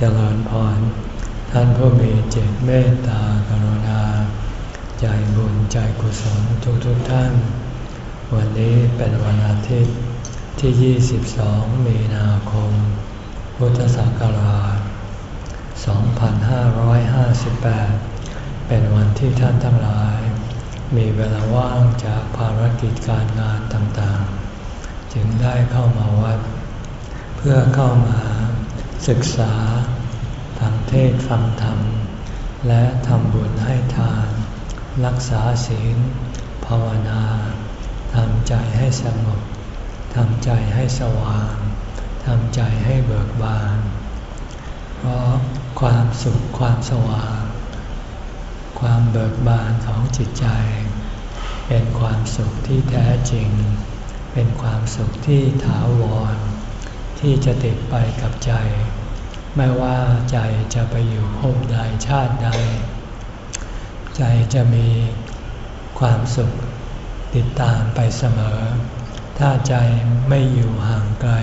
เจริญพร ท่านผู้มีจิตเมตตากรุณา ใจบุญใจกุศลทุกทุกท่าน วันนี้เป็นวันอาทิตย์ที่ 22 มีนาคม พุทธศักราช 2558 เป็นวันที่ท่านทั้งหลาย มีเวลาว่างจากภารกิจการงานต่างๆ จึงได้เข้ามาวัด เพื่อเข้ามาศึกษา ฟังเทศฟังธรรม และทำบุญให้ทาน รักษาศีล ภาวนาทำใจให้สงบทำใจให้สว่างทำใจให้เบิกบาน เพราะความสุขความสว่าง ความเบิกบานของจิตใจ เป็นความสุขที่แท้จริง เป็นความสุขที่ถาวร ที่จะติดไปกับใจ ไม่ว่าใจจะไปอยู่ภพใดชาติใด ใจจะมีความสุขติดตามไปเสมอ ถ้าใจไม่อยู่ห่างไกล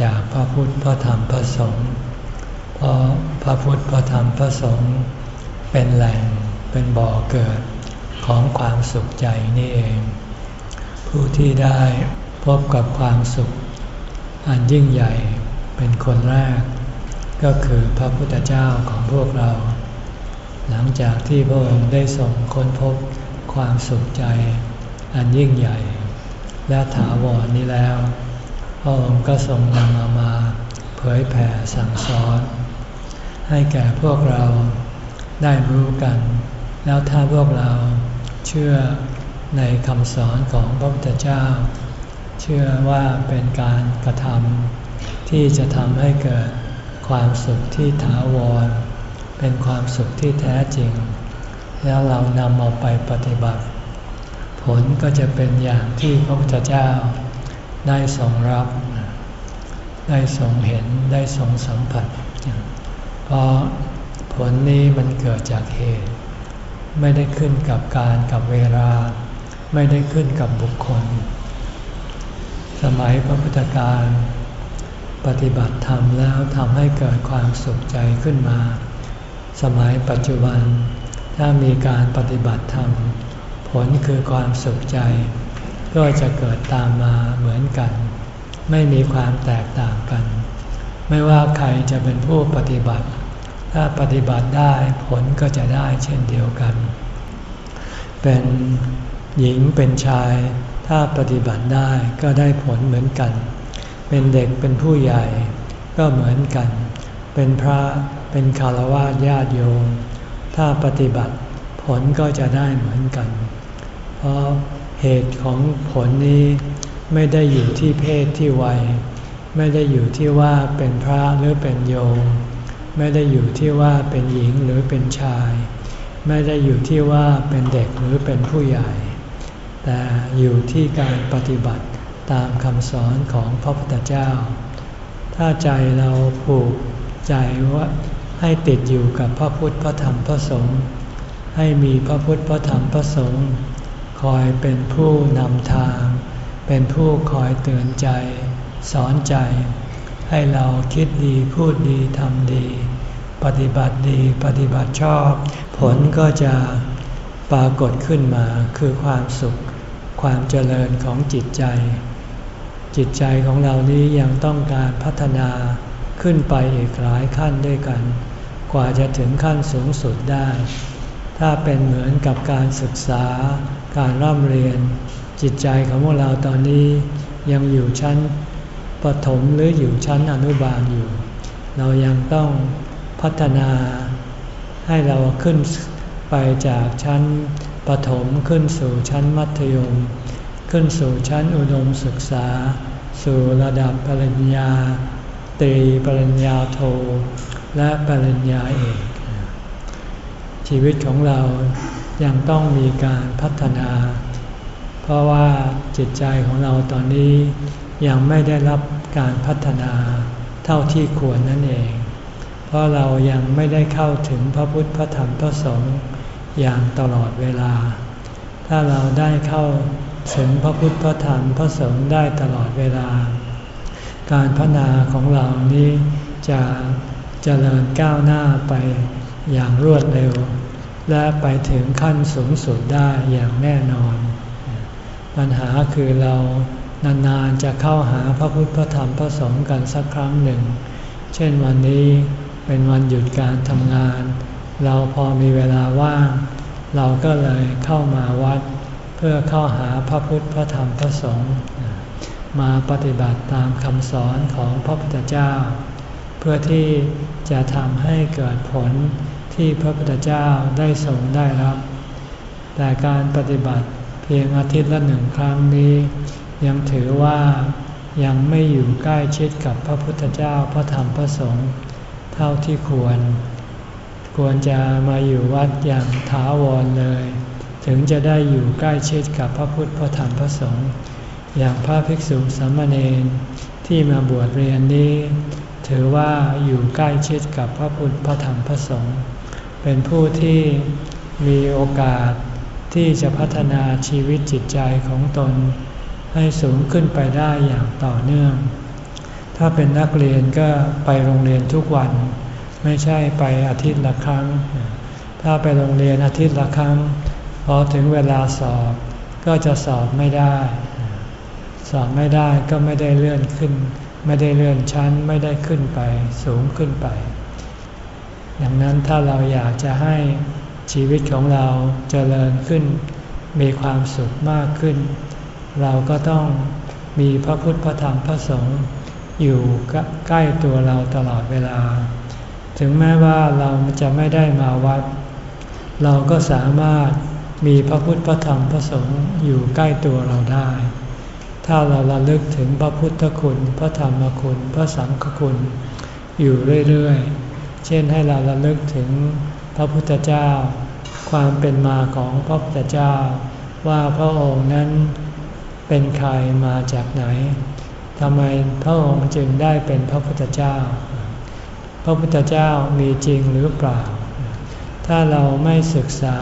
จากพระพุทธพระธรรมพระสงฆ์เพราะพระพุทธพระธรรมพระสงฆ์เป็นแหล่งเป็นบ่อเกิดของความสุขใจนี่เอง ผู้ที่ได้พบกับความสุข อันยิ่งใหญ่เป็นคนแรก ก็คือพระพุทธเจ้าของพวกเรา หลังจากที่พระองค์ได้ส่งค้นพบความสุขใจอันยิ่งใหญ่ และถาวรนี้แล้ว พระองค์ก็ทรงนำมามาเผยแผ่สั่งสอน ให้แก่พวกเราได้รู้กัน แล้วถ้าพวกเราเชื่อในคำสอนของพระพุทธเจ้า เชื่อว่าเป็นการกระทำที่จะทำให้เกิด ความสุขที่ถาวร เป็นความสุขที่แท้จริง แล้วเรานำเอาไปปฏิบัติ ผลก็จะเป็นอย่างที่พระพุทธเจ้า ได้ทรงรับ ได้ทรงเห็นได้ทรงสัมผัส เพราะผลนี้มันเกิดจากเหตุ ไม่ได้ขึ้นกับการกับเวลา ไม่ได้ขึ้นกับบุคคล สมัยพระพุทธการ ปฏิบัติธรรมแล้วทำให้เกิดความสุขใจขึ้นมา สมัยปัจจุบัน ถ้ามีการปฏิบัติธรรม ผลคือความสุขใจ ก็จะเกิดตามมาเหมือนกัน ไม่มีความแตกต่างกัน ไม่ว่าใครจะเป็นผู้ปฏิบัติ ถ้าปฏิบัติได้ผลก็จะได้เช่นเดียวกัน เป็นหญิงเป็นชาย ถ้าปฏิบัติได้ก็ได้ผลเหมือนกัน เป็นเด็กเป็นผู้ใหญ่ ก็เหมือนกัน เป็นพระเป็นคารวะญาติโยม ถ้าปฏิบัติผลก็จะได้เหมือนกัน เพราะเหตุของผลนี้ไม่ได้อยู่ที่เพศที่วัย ไม่ได้อยู่ที่ว่าเป็นพระหรือเป็นโยม ไม่ได้อยู่ที่ว่าเป็นหญิงหรือเป็นชาย ไม่ได้อยู่ที่ว่าเป็นเด็กหรือเป็นผู้ใหญ่ แต่อยู่ที่การปฏิบัติ ตามคำสอนของพระพุทธเจ้า ถ้าใจเราผูกใจว่าให้ติดอยู่กับพระพุทธพระธรรมพระสงฆ์ให้มีพระพุทธพระธรรมพระสงฆ์คอยเป็นผู้นำทาง เป็นผู้คอยเตือนใจ สอนใจ ให้เราคิดดีพูดดีทำดี ปฏิบัติดีปฏิบัติชอบ ผลก็จะปรากฏขึ้นมาคือความสุข ความเจริญของจิตใจ จิตใจของเรานี้ยังต้องการพัฒนาขึ้นไปอีกหลายขั้นด้วยกัน กว่าจะถึงขั้นสูงสุดได้ ถ้าเป็นเหมือนกับการศึกษา การร่ำเรียน จิตใจของพวกเราตอนนี้ยังอยู่ชั้นปฐมหรืออยู่ชั้นอนุบาลอยู่ เรายังต้องพัฒนาให้เราขึ้นไปจากชั้นปฐมขึ้นสู่ชั้นมัธยม ขึ้นสู่ชั้นอุดมศึกษา สู่ระดับปริญญาตรีปริญญาโท และปริญญาเอก ชีวิตของเรายังต้องมีการพัฒนา เพราะว่าจิตใจของเราตอนนี้ยังไม่ได้รับการพัฒนาเท่าที่ควรนั่นเอง เพราะเรายังไม่ได้เข้าถึงพระพุทธพระธรรมพระสงฆ์อย่างตลอดเวลา ถ้าเราได้เข้า ถึงพระพุทธพระธรรมพระสงฆ์ได้ตลอดเวลา การพัฒนาของเรานี้จะเจริญก้าวหน้าไปอย่างรวดเร็ว และไปถึงขั้นสูงสุดได้อย่างแน่นอน ปัญหาคือเรานานๆจะเข้าหาพระพุทธพระธรรมพระสงฆ์กันสักครั้งหนึ่ง เช่นวันนี้เป็นวันหยุดการทำงาน เราพอมีเวลาว่าง เราก็เลยเข้ามาวัด พื่อเข้าหาพระพุทธพระธรรมพระสงฆ์มาปฏิบัติตามคำสอนของพระพุทธเจ้า เพื่อที่จะทำให้เกิดผลที่พระพุทธเจ้าได้ทรงได้รับ แต่การปฏิบัติเพียงอาทิตย์ละหนึ่งครั้งนี้ ยังถือว่ายังไม่อยู่ใกล้ชิดกับพระพุทธเจ้าพระธรรมพระสงฆ์เท่าที่ควร ควรจะมาอยู่วัดอย่างถาวรเลย ถึงจะได้อยู่ใกล้ชิดกับพระพุทธพระธรรมพระสงฆ์อย่างพระภิกษุสามเณรที่มาบวชเรียนนี้ ถือว่าอยู่ใกล้ชิดกับพระพุทธพระธรรมพระสงฆ์เป็นผู้ที่มีโอกาสที่จะพัฒนาชีวิตจิตใจของตน ให้สูงขึ้นไปได้อย่างต่อเนื่อง ถ้าเป็นนักเรียนก็ไปโรงเรียนทุกวัน ไม่ใช่ไปอาทิตย์ละครั้ง ถ้าไปโรงเรียนอาทิตย์ละครั้ง พอถึงเวลาสอบก็จะสอบไม่ได้ สอบไม่ได้ก็ไม่ได้เลื่อนขึ้น ไม่ได้เลื่อนชั้นไม่ได้ขึ้นไปสูงขึ้นไป ดังนั้นถ้าเราอยากจะให้ชีวิตของเราเจริญขึ้น มีความสุขมากขึ้น เราก็ต้องมีพระพุทธพระธรรมพระสงฆ์อยู่ใกล้ตัวเราตลอดเวลา ถึงแม้ว่าเราจะไม่ได้มาวัด เราก็สามารถ มีพระพุทธพระธรรมพระสงฆ์อยู่ใกล้ตัวเราได้ ถ้าเราระลึกถึงพระพุทธคุณ พระธรรมคุณ พระสังฆคุณ อยู่เรื่อยๆ เช่นให้เราระลึกถึงพระพุทธเจ้า ความเป็นมาของพระพุทธเจ้า ว่าพระองค์นั้นเป็นใครมาจากไหนทำไมพระองค์จึงได้เป็นพระพุทธเจ้า พระพุทธเจ้ามีจริงหรือเปล่า ถ้าเราไม่ศึกษา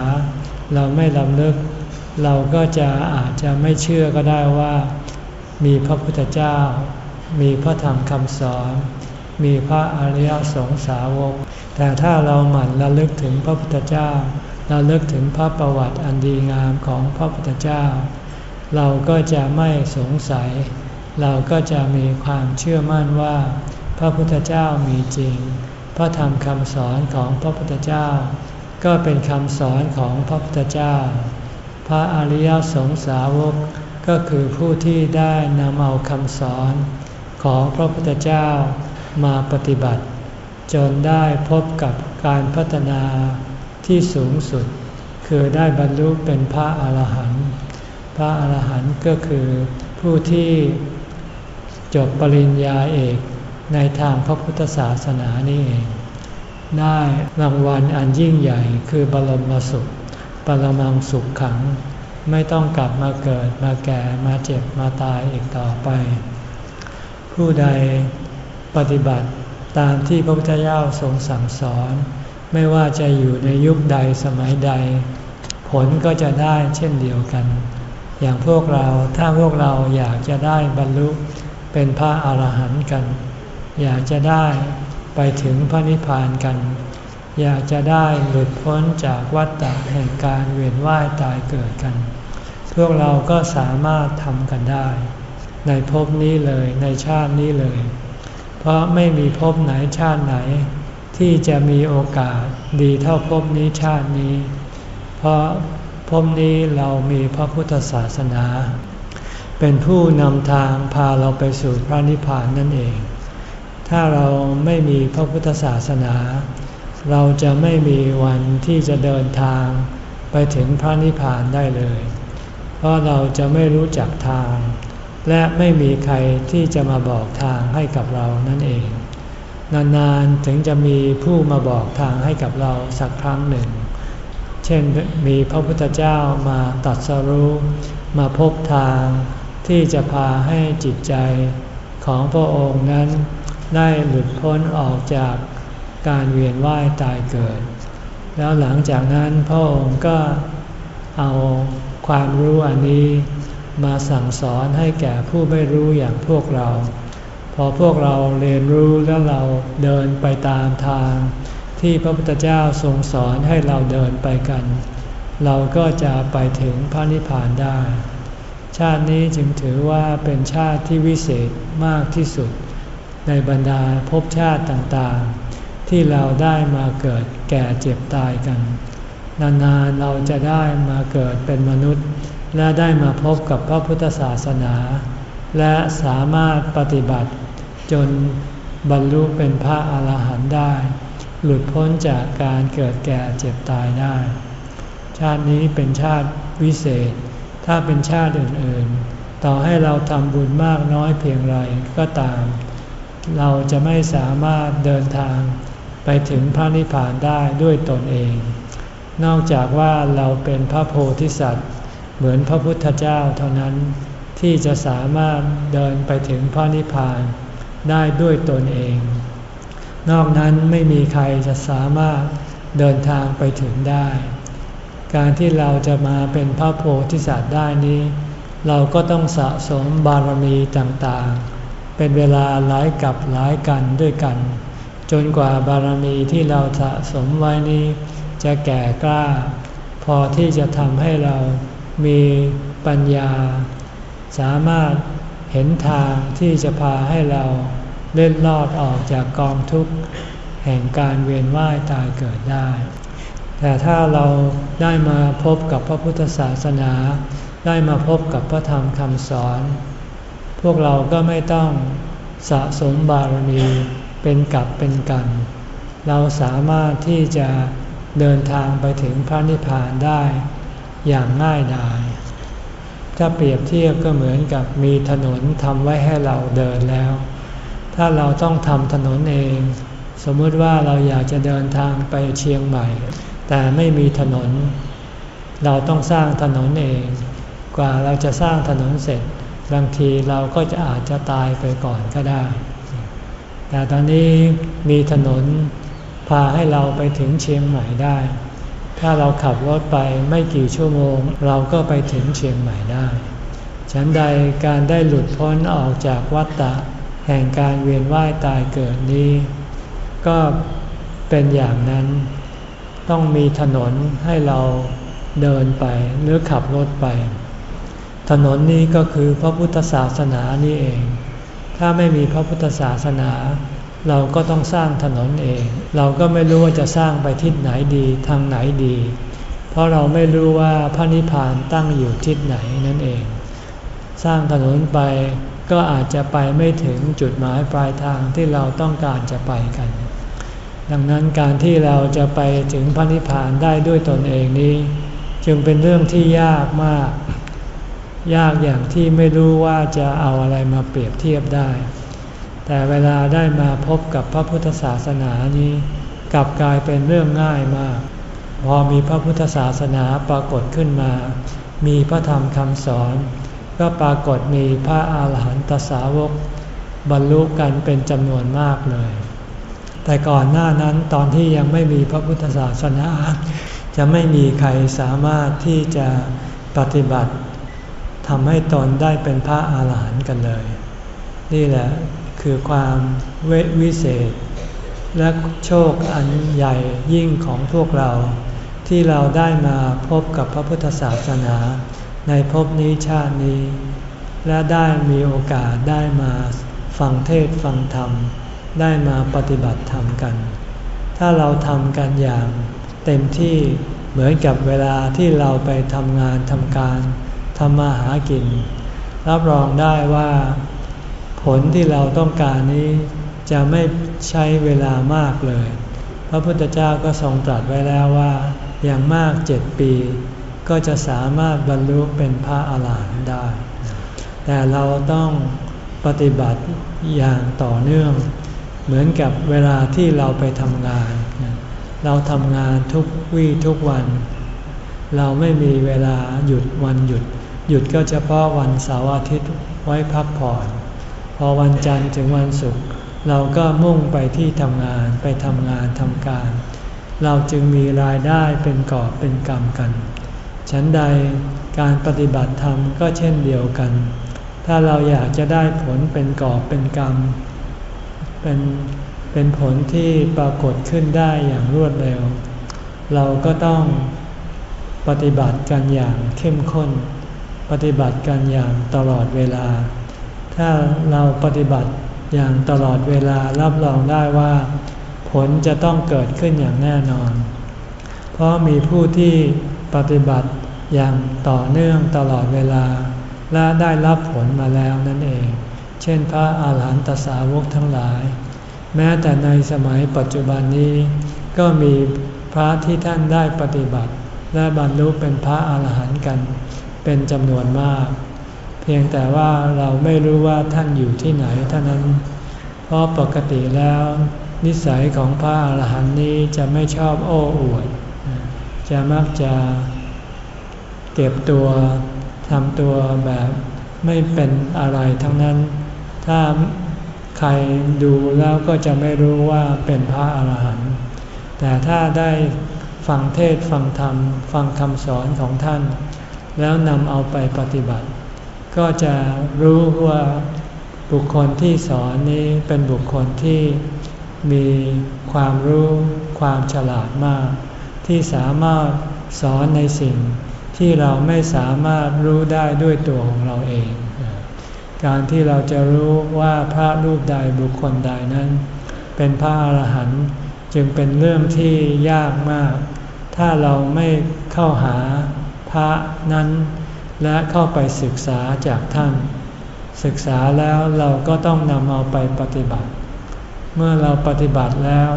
เราไม่ลำลึก เราก็จะอาจจะไม่เชื่อก็ได้ว่า มีพระพุทธเจ้า มีพระธรรมคำสอน มีพระอริยสงสาวก แต่ถ้าเราหมั่นระลึกถึงพระพุทธเจ้าระลึกถึงพระประวัติอันดีงามของพระพุทธเจ้า เราก็จะไม่สงสัย เราก็จะมีความเชื่อมั่นว่า พระพุทธเจ้ามีจริง พระธรรมคำสอนของพระพุทธเจ้า ก็เป็นคำสอนของพระพุทธเจ้า พระอริยสงสาวกก็คือผู้ที่ได้นำเอาคำสอนของพระพุทธเจ้ามาปฏิบัติ จนได้พบกับการพัฒนาที่สูงสุด คือได้บรรลุเป็นพระอาหารหันต์พระอาหารหันต์ก็คือผู้ที่จบปริญญาเอกในทางพระพุทธศาสนานี่เอง ได้รางวัลอันยิ่งใหญ่คือบรมสุข ปรมังสุขขัง ไม่ต้องกลับมาเกิดมาแก่มาเจ็บมาตายอีกต่อไป ผู้ใดปฏิบัติตามที่พระพุทธเจ้าทรงสั่งสอน ไม่ว่าจะอยู่ในยุคใดสมัยใด ผลก็จะได้เช่นเดียวกัน อย่างพวกเราถ้าพวกเราอยากจะได้บรรลุเป็นพระอาหารหันต์กัน อยากจะได้ ไปถึงพระนิพพานกัน อยากจะได้หลุดพ้นจากวัฏฏะแห่งการเวียนว่ายตายเกิดกัน พวกเราก็สามารถทำกันได้ ในภพนี้เลยในชาตินี้เลย เพราะไม่มีภพไหนชาติไหน ที่จะมีโอกาสดีเท่าภพนี้ชาตินี้ เพราะภพนี้เรามีพระพุทธศาสนา เป็นผู้นำทางพาเราไปสู่พระนิพพานนั่นเอง ถ้าเราไม่มีพระพุทธศาสนา เราจะไม่มีวันที่จะเดินทางไปถึงพระนิพพานได้เลย เพราะเราจะไม่รู้จักทาง และไม่มีใครที่จะมาบอกทางให้กับเรานั่นเอง นานๆถึงจะมีผู้มาบอกทางให้กับเราสักครั้งหนึ่ง เช่นมีพระพุทธเจ้ามาตัดสรู้มาพบทางที่จะพาให้จิตใจของพระองค์นั้น ได้หลุดพ้นออกจากการเวียนว่ายตายเกิด แล้วหลังจากนั้นพระองค์ก็เอาความรู้อันนี้มาสั่งสอนให้แก่ผู้ไม่รู้อย่างพวกเราพอพอพวกเราเรียนรู้แล้วเราเดินไปตามทาง ที่พระพุทธเจ้าทรงสอนให้เราเดินไปกัน เราก็จะไปถึงพระนิพพานได้ ชาตินี้จึงถือว่าเป็นชาติที่วิเศษมากที่สุด ในบรรดาภพชาติต่างๆ ที่เราได้มาเกิดแก่เจ็บตายกัน นานๆเราจะได้มาเกิดเป็นมนุษย์ และได้มาพบกับพระพุทธศาสนา และสามารถปฏิบัติ จนบรรลุเป็นพระอาหารหันต์ได้ หลุดพ้นจากการเกิดแก่เจ็บตายได้ ชาตินี้เป็นชาติวิเศษ ถ้าเป็นชาติอื่นๆ ต่อให้เราทำบุญมากน้อยเพียงไรก็ตาม เราจะไม่สามารถเดินทางไปถึงพระนิพพานได้ด้วยตนเอง นอกจากว่าเราเป็นพระโพธิสัตว์ เหมือนพระพุทธเจ้าเท่านั้นที่จะสามารถเดินไปถึงพระนิพพานได้ด้วยตนเอง นอกนั้นไม่มีใครจะสามารถเดินทางไปถึงได้ การที่เราจะมาเป็นพระโพธิสัตว์ได้นี้ เราก็ต้องสะสมบารมีต่างๆ เป็นเวลาหลายกับหลายกันด้วยกัน จนกว่าบารมีที่เราสะสมไว้นี้ จะแก่กล้า พอที่จะทำให้เรามีปัญญา สามารถเห็นทางที่จะพาให้เราเล่นลอดออกจากกองทุกข์แห่งการเวียนว่ายตายเกิดได้ แต่ถ้าเราได้มาพบกับพระพุทธศาสนา ได้มาพบกับพระธรรมคำสอน พวกเราก็ไม่ต้องสะสมบารมีเป็นกับเป็นกัน เราสามารถที่จะเดินทางไปถึงพระนิพพานได้อย่างง่ายดายถ้าเปรียบเทียบก็เหมือนกับมีถนนทำไว้ให้เราเดินแล้ว ถ้าเราต้องทำถนนเอง สมมติว่าเราอยากจะเดินทางไปเชียงใหม่ แต่ไม่มีถนน เราต้องสร้างถนนเอง กว่าเราจะสร้างถนนเสร็จ บางทีเราก็จะอาจจะตายไปก่อนก็ได้ แต่ตอนนี้มีถนนพาให้เราไปถึงเชียงใหม่ได้ ถ้าเราขับรถไปไม่กี่ชั่วโมง เราก็ไปถึงเชียงใหม่ได้ ฉันใดการได้หลุดพ้นออกจากวัฏฏะแห่งการเวียนว่ายตายเกิดนี้ ก็เป็นอย่างนั้น ต้องมีถนนให้เราเดินไปหรือขับรถไป ถนนนี้ก็คือพระพุทธศาสนานี่เอง ถ้าไม่มีพระพุทธศาสนา เราก็ต้องสร้างถนนเอง เราก็ไม่รู้ว่าจะสร้างไปทิศไหนดีทางไหนดี เพราะเราไม่รู้ว่าพระนิพพานตั้งอยู่ทิศไหนนั่นเอง สร้างถนนไปก็อาจจะไปไม่ถึงจุดหมายปลายทางที่เราต้องการจะไปกัน ดังนั้นการที่เราจะไปถึงพระนิพพานได้ด้วยตนเองนี้ จึงเป็นเรื่องที่ยากมาก ยากอย่างที่ไม่รู้ว่าจะเอาอะไรมาเปรียบเทียบได้ แต่เวลาได้มาพบกับพระพุทธศาสนานี้กลับกลายเป็นเรื่องง่ายมาก พอมีพระพุทธศาสนาปรากฏขึ้นมา มีพระธรรมคำสอน ก็ปรากฏมีพระอาหารหันตสาวก บรรลุกันเป็นจำนวนมากเลย แต่ก่อนหน้านั้นตอนที่ยังไม่มีพระพุทธศาสนา จะไม่มีใครสามารถที่จะปฏิบัติ ทำให้ตนได้เป็นพระอาหารหันต์กันเลย นี่แหละคือความเวทวิเศษ และโชคอันใหญ่ยิ่งของพวกเรา ที่เราได้มาพบกับพระพุทธศาสนา ในภพนี้ชาตินี้ และได้มีโอกาสได้มาฟังเทศฟังธรรม ได้มาปฏิบัติธรรมกัน ถ้าเราทำกันอย่างเต็มที่เหมือนกับเวลาที่เราไปทำงานทำการ ทำมาหากิน รับรองได้ว่า ผลที่เราต้องการนี้จะไม่ใช้เวลามากเลย พระพุทธเจ้าก็ทรงตรัสไว้แล้วว่า อย่างมากเจ็ดปี ก็จะสามารถบรรลุเป็นพระอาหารหันต์ได้ แต่เราต้องปฏิบัติอย่างต่อเนื่อง เหมือนกับเวลาที่เราไปทำงาน เราทำงานทุกวี่ทุกวัน เราไม่มีเวลาหยุดวันหยุด หยุดก็เฉพาะวันเสาร์อาทิตย์ไว้พักผ่อน พอวันจันทร์ถึงวันศุกร์เราก็มุ่งไปที่ทำงานไปทำงานทำการ เราจึงมีรายได้เป็นกอบเป็นกรรมกัน ฉันใดการปฏิบัติธรรมก็เช่นเดียวกัน ถ้าเราอยากจะได้ผลเป็นกอบเป็นกรรม เป็นเป็นผลที่ปรากฏขึ้นได้อย่างรวดเร็ว เราก็ต้องปฏิบัติกันอย่างเข้มข้น ปฏิบัติกันอย่างตลอดเวลา ถ้าเราปฏิบัติอย่างตลอดเวลารับรองได้ว่า ผลจะต้องเกิดขึ้นอย่างแน่นอน เพราะมีผู้ที่ปฏิบัติอย่างต่อเนื่องตลอดเวลา และได้รับผลมาแล้วนั่นเอง เช่นพระอาหารหันตสาวกทั้งหลาย แม้แต่ในสมัยปัจจุบันนี้ ก็มีพระที่ท่านได้ปฏิบัติ และบรรลุเป็นพระอาหารหันต์กัน เป็นจำนวนมาก เพียงแต่ว่าเราไม่รู้ว่าท่านอยู่ที่ไหนเท่านั้น เพราะปกติแล้ว นิสัยของพระอาหารหันต์นี้จะไม่ชอบโอ้อวด จะมักจะเก็บตัวทำตัวแบบไม่เป็นอะไรทั้งนั้น ถ้าใครดูแล้วก็จะไม่รู้ว่าเป็นพระอาหารหันต์ แต่ถ้าได้ฟังเทศฟังธรรม ฟังคำสอนของท่าน แล้วนำเอาไปปฏิบัติ ก็จะรู้ว่าบุคคลที่สอนนี้เป็นบุคคลที่มีความรู้ความฉลาดมาก ที่สามารถสอนในสิ่งที่เราไม่สามารถรู้ได้ด้วยตัวของเราเอง การที่เราจะรู้ว่าพระรูปใดบุคคลใดนั้น เป็นพระอรหันต์จึงเป็นเรื่องที่ยากมาก ถ้าเราไม่เข้าหา พระนั้น และเข้าไปศึกษาจากท่าน ศึกษาแล้วเราก็ต้องนำเอาไปปฏิบัติ เมื่อเราปฏิบัติแล้ว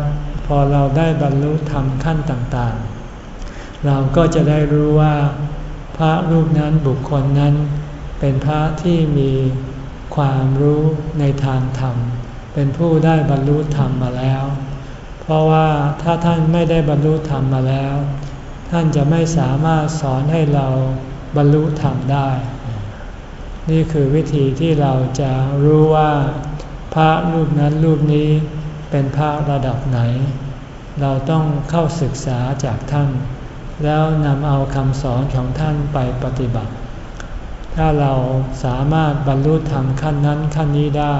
พอเราได้บรรลุธรรมขั้นต่างๆ เราก็จะได้รู้ว่า พระรูปนั้นบุคคลนั้น เป็นพระที่มีความรู้ในทางธรรม เป็นผู้ได้บรรลุธรรมมาแล้ว เพราะว่าถ้าท่านไม่ได้บรรลุธรรมมาแล้ว ท่านจะไม่สามารถสอนให้เราบรรลุธรรมได้ นี่คือวิธีที่เราจะรู้ว่า พระรูปนั้นรูปนี้เป็นพระระดับไหน เราต้องเข้าศึกษาจากท่าน แล้วนำเอาคำสอนของท่านไปปฏิบัติ ถ้าเราสามารถบรรลุธรรมขั้นนั้นขั้นนี้ได้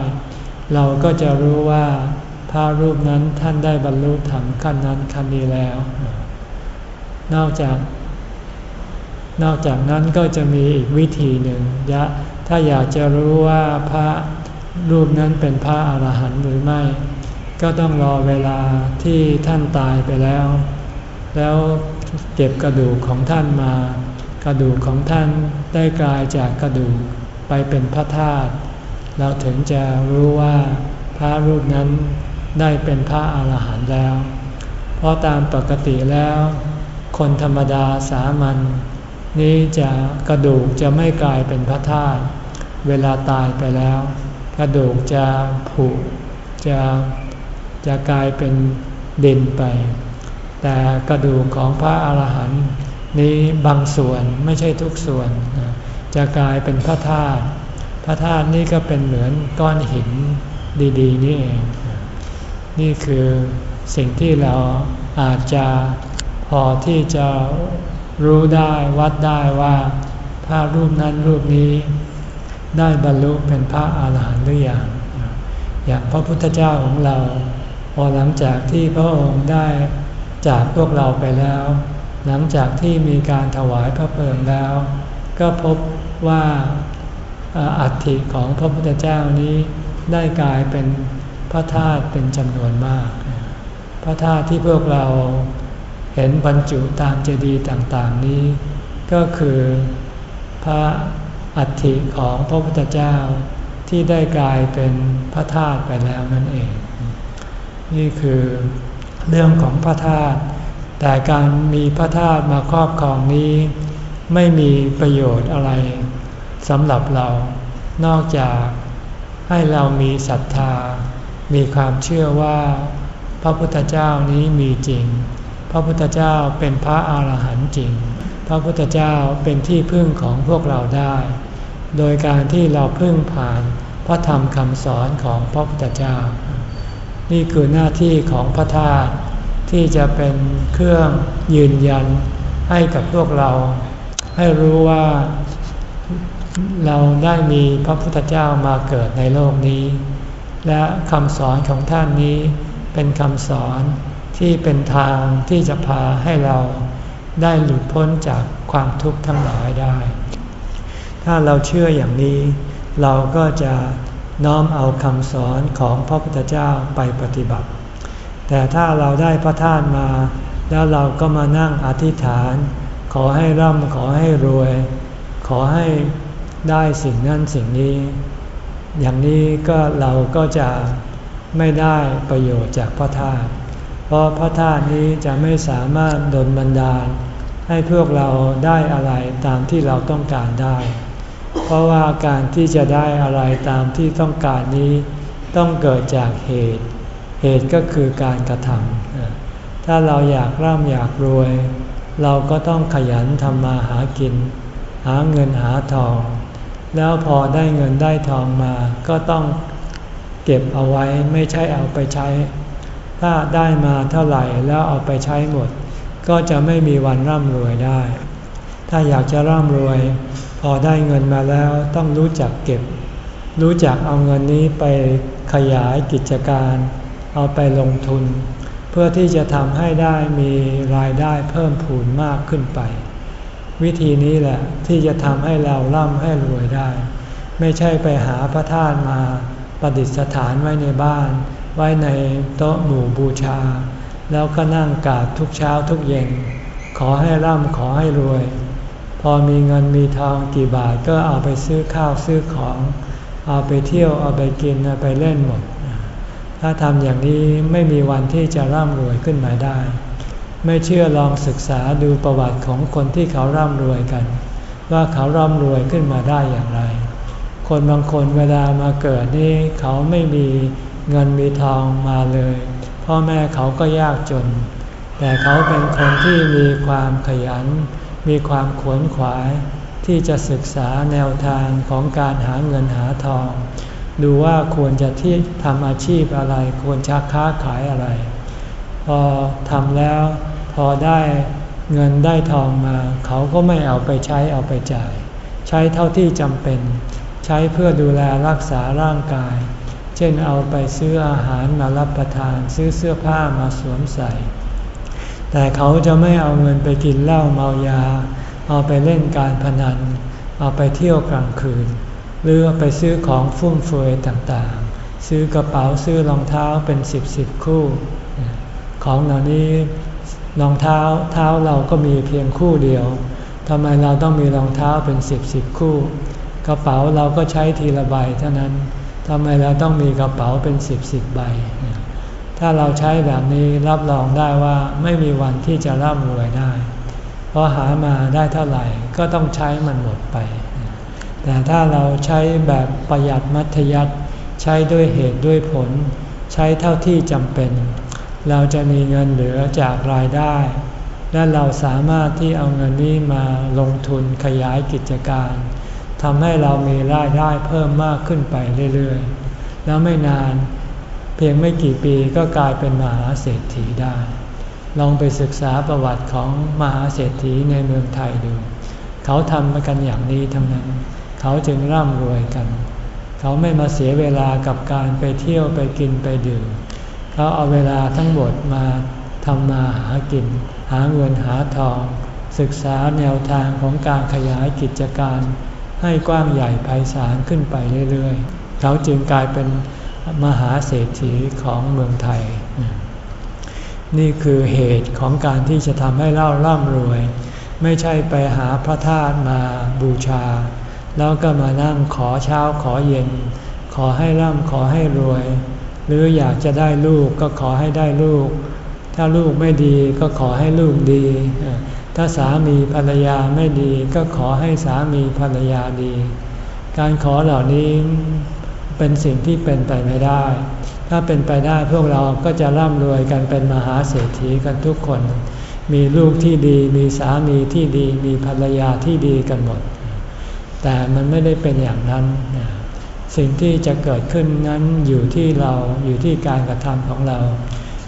เราก็จะรู้ว่าพระรูปนั้นท่านได้บรรลุธรรมขั้นนั้นขั้นนี้แล้ว นอกจาก นอกจากนั้นก็จะมีอีกวิธีหนึ่งยะถ้าอยากจะรู้ว่าพระรูปนั้นเป็นพระอาหารหันต์หรือไม่ ก็ต้องรอเวลาที่ท่านตายไปแล้ว แล้วเก็บกระดูกของท่านมา กระดูกของท่านได้กลายจากกระดูกไปเป็นพระธาตุเราถึงจะรู้ว่าพระรูปนั้นได้เป็นพระอาหารหันต์แล้ว เพราะตามปกติแล้ว คนธรรมดาสามัญนี้จะกระดูกจะไม่กลายเป็นพระธาตุเวลาตายไปแล้ว กระดูกจะผุจะจะกลายเป็นเดินไป แต่กระดูกของพระอาหารหันต์นี้บางส่วนไม่ใช่ทุกส่วน จะกลายเป็นพระธาตุพระธาตุนี่ก็เป็นเหมือนก้อนหินดีๆนี่เอง นี่คือสิ่งที่เราอาจจะ อที่จะรู้ได้วัดได้ว่าพระรูปนั้นรูปนี้ ได้บรรลุเป็นพระอาหารหันต์หรือยังอย่างพระพุทธเจ้าของเรา พอหลังจากที่พระองค์ได้จากพวกเราไปแล้ว หลังจากที่มีการถวายพระเพลิงแล้ว ก็พบว่าอัฐิของพระพุทธเจ้านี้ได้กลายเป็นพระธาตุเป็นจำนวนมาก พระธาตุที่พวกเรา เห็นบรรจุตามเจดีย์ต่างๆนี้ ก็คือพระอัฐิของพระพุทธเจ้าที่ได้กลายเป็นพระธาตุไปแล้วนั่นเอง นี่คือเรื่องของพระธาตุแต่การมีพระธาตุมาครอบครองนี้ ไม่มีประโยชน์อะไรสำหรับเรา นอกจากให้เรามีศรัทธา มีความเชื่อว่า พระพุทธเจ้านี้มีจริง พระพุทธเจ้าเป็นพระอาหารหันต์จริง พระพุทธเจ้าเป็นที่พึ่งของพวกเราได้ โดยการที่เราพึ่งผ่านพระธรรมคำสอนของพระพุทธเจ้า นี่คือหน้าที่ของพระธาตุที่จะเป็นเครื่องยืนยันให้กับพวกเรา ให้รู้ว่าเราได้มีพระพุทธเจ้ามาเกิดในโลกนี้ และคำสอนของท่านนี้เป็นคำสอน ที่เป็นทางที่จะพาให้เราได้หลุดพ้นจากความทุกข์ทั้งหลายได้ ถ้าเราเชื่ออย่างนี้ เราก็จะน้อมเอาคำสอนของพระพุทธเจ้าไปปฏิบัติ แต่ถ้าเราได้พระธาตุมา แล้วเราก็มานั่งอธิษฐาน ขอให้ร่ำขอให้รวย ขอให้ได้สิ่งนั้นสิ่งนี้ อย่างนี้ก็เราก็จะไม่ได้ประโยชน์จากพระธาตุ ราะพระธาตุนี้จะไม่สามารถดลบันดาล ให้พวกเราได้อะไรตามที่เราต้องการได้ เพราะว่าการที่จะได้อะไรตามที่ต้องการนี้ ต้องเกิดจากเหตุ เหตุก็คือการกระทำถ้าเราอยากร่ำอยากรวย เราก็ต้องขยันทำมาหากิน หาเงินหาทอง แล้วพอได้เงินได้ทองมาก็ต้องเก็บเอาไว้ไม่ใช่เอาไปใช้ ถ้าได้มาเท่าไหร่แล้วเอาไปใช้หมด ก็จะไม่มีวันร่ำรวยได้ ถ้าอยากจะร่ำรวย พอได้เงินมาแล้วต้องรู้จักเก็บ รู้จักเอาเงินนี้ไปขยายกิจการ เอาไปลงทุน เพื่อที่จะทำให้ได้มีรายได้เพิ่มพูนมากขึ้นไป วิธีนี้แหละที่จะทำให้เราร่ำให้รวยได้ ไม่ใช่ไปหาพระธาตุมาประดิษฐานไว้ในบ้าน ไว้ในโต๊ะหมู่บูชา แล้วก็นั่งกราบทุกเช้าทุกเย็น ขอให้ร่ำขอให้รวย พอมีเงินมีทองกี่บาทก็เอาไปซื้อข้าวซื้อของ เอาไปเที่ยวเอาไปกินเอาไปเล่นหมด ถ้าทำอย่างนี้ไม่มีวันที่จะร่ำรวยขึ้นมาได้ ไม่เชื่อลองศึกษาดูประวัติของคนที่เขาร่ำรวยกัน ว่าเขาร่ำรวยขึ้นมาได้อย่างไร คนบางคนเวลามาเกิดนี่เขาไม่มี เงินมีทองมาเลย พ่อแม่เขาก็ยากจน แต่เขาเป็นคนที่มีความขยัน มีความขวนขวาย ที่จะศึกษาแนวทางของการหาเงินหาทอง ดูว่าควรจะที่ทำอาชีพอะไร ควรจะค้าขายอะไร พอทำแล้ว พอได้เงินได้ทองมา เขาก็ไม่เอาไปใช้เอาไปจ่าย ใช้เท่าที่จำเป็น ใช้เพื่อดูแลรักษาร่างกาย ช่นเอาไปซื้ออาหารมารับประทานซื้อเสื้อผ้ามาสวมใส่ แต่เขาจะไม่เอาเงินไปกินเหล้าเมายา เอาไปเล่นการพนัน เอาไปเที่ยวกลางคืน หรือไปซื้อของฟุ่มเฟือยต่างๆ ซื้อกระเป๋าซื้อรองเท้าเป็นสิบสิบคู่ ของเหล่านี้รองเท้าเท้าเราก็มีเพียงคู่เดียวทำไมเราต้องมีรองเท้าเป็นสิบสิบคู่ กระเป๋าเราก็ใช้ทีละใบเท่านั้น ทำไมเราต้องมีกระเป๋าเป็นสิบสิบใบ ถ้าเราใช้แบบนี้รับรองได้ว่าไม่มีวันที่จะร่ำรวยได้ เพราะหามาได้เท่าไหร่ก็ต้องใช้มันหมดไป แต่ถ้าเราใช้แบบประหยัดมัธยัติใช้ด้วยเหตุด้วยผล ใช้เท่าที่จำเป็น เราจะมีเงินเหลือจากรายได้ และเราสามารถที่เอาเงินนี้มาลงทุนขยายกิจการ ทำให้เรามีรายได้เพิ่มมากขึ้นไปเรื่อยๆ แล้วไม่นานเพียงไม่กี่ปีก็กลายเป็นมหาเศรษฐีได้ ลองไปศึกษาประวัติของมหาเศรษฐีในเมืองไทยดู เขาทำมากันอย่างนี้ทั้งนั้น เขาจึงร่ำรวยกัน เขาไม่มาเสียเวลากับการไปเที่ยวไปกินไปดื่ม เขาเอาเวลาทั้งหมดมาทำมาหากิน หาเงินหาทอง ศึกษาแนวทางของการขยายกิจการ ให้กว้างใหญ่ไพศาลขึ้นไปเรื่อยๆ เขาจึงกลายเป็นมหาเศรษฐีของเมืองไทย นี่คือเหตุของการที่จะทำให้เล่าร่ำรวย ไม่ใช่ไปหาพระธาตุมาบูชา แล้วก็มานั่งขอเช้าขอเย็น ขอให้ร่ำขอให้รวย หรืออยากจะได้ลูกก็ขอให้ได้ลูก ถ้าลูกไม่ดีก็ขอให้ลูกดี ถ้าสามีภรรยาไม่ดีก็ขอให้สามีภรรยาดี การขอเหล่านี้เป็นสิ่งที่เป็นไปไม่ได้ ถ้าเป็นไปได้พวกเราก็จะร่ำรวยกันเป็นมหาเศรษฐีกันทุกคน มีลูกที่ดี มีสามีที่ดี มีภรรยาที่ดีกันหมด แต่มันไม่ได้เป็นอย่างนั้น สิ่งที่จะเกิดขึ้นนั้นอยู่ที่เราอยู่ที่การกระทำของเรา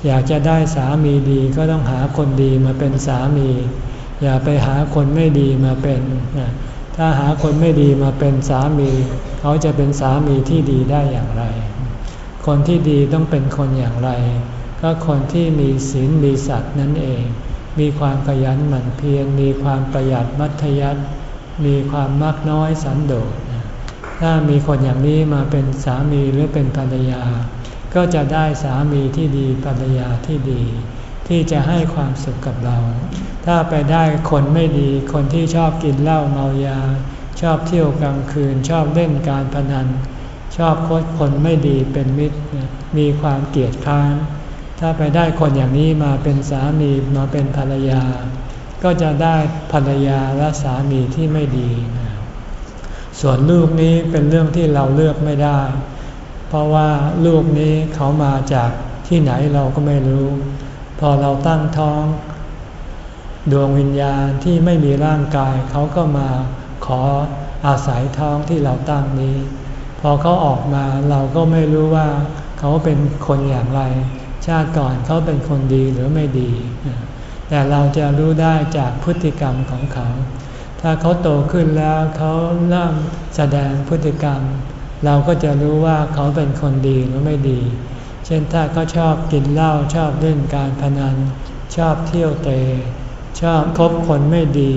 อยากจะได้สามีดีก็ต้องหาคนดีมาเป็นสามี อย่าไปหาคนไม่ดีมาเป็น ถ้าหาคนไม่ดีมาเป็นสามี เขาจะเป็นสามีที่ดีได้อย่างไร คนที่ดีต้องเป็นคนอย่างไร ก็คนที่มีศีลมีสัตว์นั่นเอง มีความขยันหมั่นเพียร มีความประหยัดมัธยัติมีความมากน้อยสันโดษ ถ้ามีคนอย่างนี้มาเป็นสามีหรือเป็นภรรยา ก็จะได้สามีที่ดีภรรยาที่ดี ที่จะให้ความสุขกับเรา ถ้าไปได้คนไม่ดี คนที่ชอบกินเหล้าเมายา ชอบเที่ยวกลางคืน ชอบเล่นการพนัน ชอบคดคนไม่ดีเป็นมิตร มีความเกลียดค้าน ถ้าไปได้คนอย่างนี้มาเป็นสามีมาเป็นภรรยา ก็จะได้ภรรยาและสามีที่ไม่ดี ส่วนลูกนี้เป็นเรื่องที่เราเลือกไม่ได้ เพราะว่าลูกนี้เขามาจากที่ไหนเราก็ไม่รู้ พอเราตั้งท้อง ดวงวิญญาณที่ไม่มีร่างกายเขาก็มาขออาศัยท้องที่เราตั้งนี้ พอเขาออกมาเราก็ไม่รู้ว่าเขาเป็นคนอย่างไร ชาติก่อนเขาเป็นคนดีหรือไม่ดี แต่เราจะรู้ได้จากพฤติกรรมของเขา ถ้าเขาโตขึ้นแล้วเขาเริ่มแสดงพฤติกรรม เราก็จะรู้ว่าเขาเป็นคนดีหรือไม่ดี เช่นถ้าเขาชอบกินเหล้าชอบเล่นการพนัน ชอบเที่ยวเตะชอบคบคนไม่ดี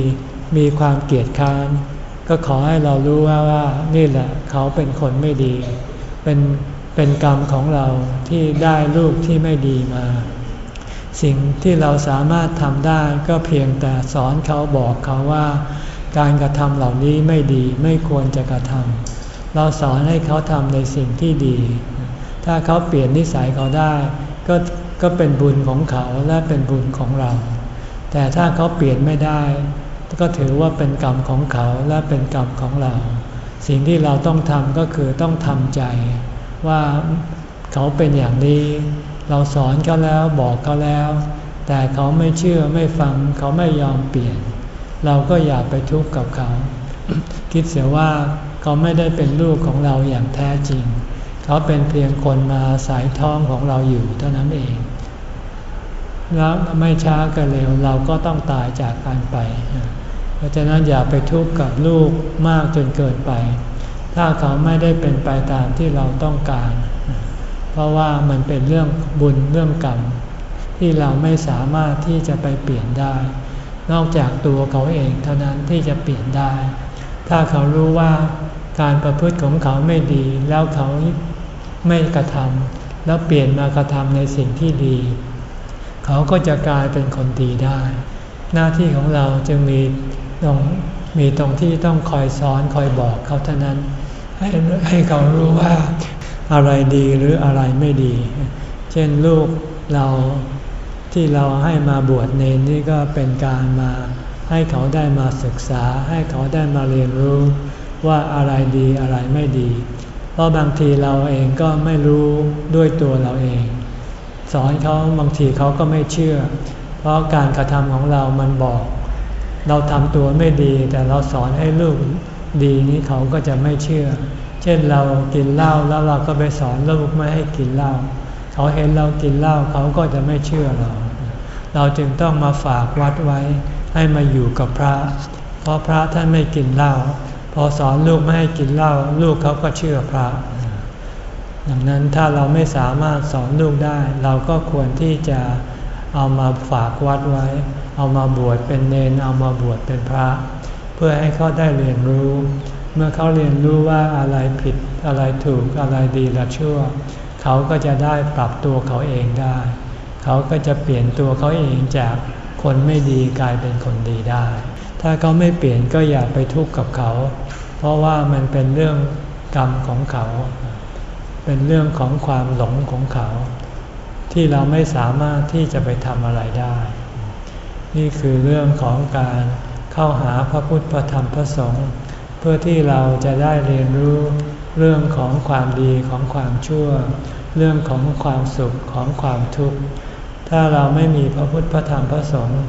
มีความเกลียดค้าน ก็ขอให้เรารู้ว่าว่านี่แหละเขาเป็นคนไม่ดี เป็นเป็นกรรมของเราที่ได้ลูกที่ไม่ดีมา สิ่งที่เราสามารถทำได้ก็เพียงแต่สอนเขาบอกเขาว่า การกระทำเหล่านี้ไม่ดีไม่ควรจะกระทำเราสอนให้เขาทำในสิ่งที่ดี ถ้าเขาเปลี่ยนนิสัยเขาได้ ก็ก็เป็นบุญของเขาและเป็นบุญของเรา แต่ถ้าเขาเปลี่ยนไม่ได้ ก็ถือว่าเป็นกรรมของเขาและเป็นกรรมของเรา สิ่งที่เราต้องทำก็คือต้องทำใจ ว่าเขาเป็นอย่างนี้ เราสอนเขาแล้วบอกเขาแล้ว แต่เขาไม่เชื่อไม่ฟัง เขาไม่ยอมเปลี่ยน เราก็อย่าไปทุกข์กับเขา คิดเสียว่าเขาไม่ได้เป็นลูกของเราอย่างแท้จริง เขาเป็นเพียงคนมาสายท้องของเราอยู่เท่านั้นเอง แล้วไม่ช้าก็เร็วเราก็ต้องตายจากการไป เพราะฉะนั้นอย่าไปทุกข์กับลูกมากจนเกินไป ถ้าเขาไม่ได้เป็นไปตามที่เราต้องการ เพราะว่ามันเป็นเรื่องบุญเรื่องกรรมที่เราไม่สามารถที่จะไปเปลี่ยนได้ นอกจากตัวเขาเองเท่านั้นที่จะเปลี่ยนได้ ถ้าเขารู้ว่าการประพฤติของเขาไม่ดี แล้วเขา ไม่กระทำแล้วเปลี่ยนมากระทำในสิ่งที่ดี เขาก็จะกลายเป็นคนดีได้ หน้าที่ของเราจึงมีตรงมีตรงที่ต้องคอยสอนคอยบอกเขาเท่านั้น ให้ให้เขารู้ว่าอะไรดีหรืออะไรไม่ดี เช่นลูกเราที่เราให้มาบวชเนนนี่ก็เป็นการมาให้เขาได้มาศึกษา ให้เขาได้มาเรียนรู้ว่าอะไรดีอะไรไม่ดี ราะบางทีเราเองก็ไม่รู้ด้วยตัวเราเอง สอนเขาบางทีเขาก็ไม่เชื่อ เพราะการกระทำของเรามันบอก เราทำตัวไม่ดี แต่เราสอนให้ลูกดีนี้เขาก็จะไม่เชื่อ เช่นเรากินเหล้าแล้วเราก็ไปสอนลูกไม่ให้กินเหล้าเขาเห็นเรากินเหล้าเขาก็จะไม่เชื่อเรา เราจึงต้องมาฝากวัดไว้ให้มาอยู่กับพระ เพราะพระท่านไม่กินเหล้า อสอนลูกไม่ให้กินเหล้าลูกเขาก็เชื่อพระดังนั้นถ้าเราไม่สามารถสอนลูกได้ เราก็ควรที่จะเอามาฝากวัดไว้ เอามาบวชเป็นเนนเอามาบวชเป็นพระ เพื่อให้เขาได้เรียนรู้ เมื่อเขาเรียนรู้ว่าอะไรผิดอะไรถูกอะไรดีและชั่ว เขาก็จะได้ปรับตัวเขาเองได้ เขาก็จะเปลี่ยนตัวเขาเองจากคนไม่ดีกลายเป็นคนดีได้ ถ้าเขาไม่เปลี่ยนก็อย่าไปทุกข์กับเขา เพราะว่ามันเป็นเรื่องกรรมของเขา เป็นเรื่องของความหลงของเขา ที่เราไม่สามารถที่จะไปทำอะไรได้ นี่คือเรื่องของการเข้าหาพระพุทธพระธรรมพระสงฆ์เพื่อที่เราจะได้เรียนรู้เรื่องของความดีของความชั่ว เรื่องของความสุขของความทุกข์ ถ้าเราไม่มีพระพุทธพระธรรมพระสงฆ์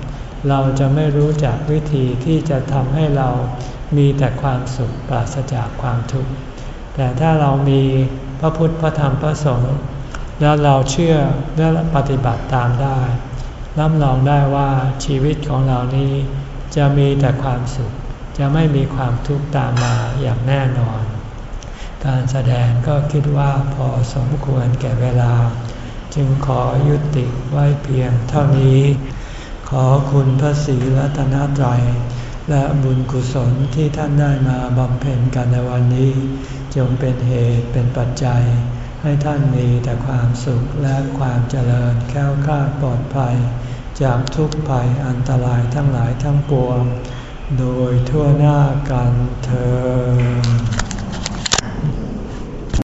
เราจะไม่รู้จักวิธีที่จะทำให้เรามีแต่ความสุขปราศจากความทุกข์ แต่ถ้าเรามีพระพุทธพระธรรมพระสงฆ์แล้วเราเชื่อและปฏิบัติตามได้ รับรองได้ว่าชีวิตของเรานี้จะมีแต่ความสุข จะไม่มีความทุกข์ตามมาอย่างแน่นอน การแสดงก็คิดว่าพอสมควรแก่เวลา จึงขอยุติไว้เพียงเท่านี้ ขอคุณพระศรีรัตนตรัย และบุญกุศลที่ท่านได้มาบำเพ็ญกันในวันนี้ จงเป็นเหตุเป็นปัจจัย ให้ท่านมีแต่ความสุขและความเจริญแค้วคลาดปลอดภัย จากทุกภัยอันตรายทั้งหลายทั้งปวง โดยทั่วหน้ากันเธอ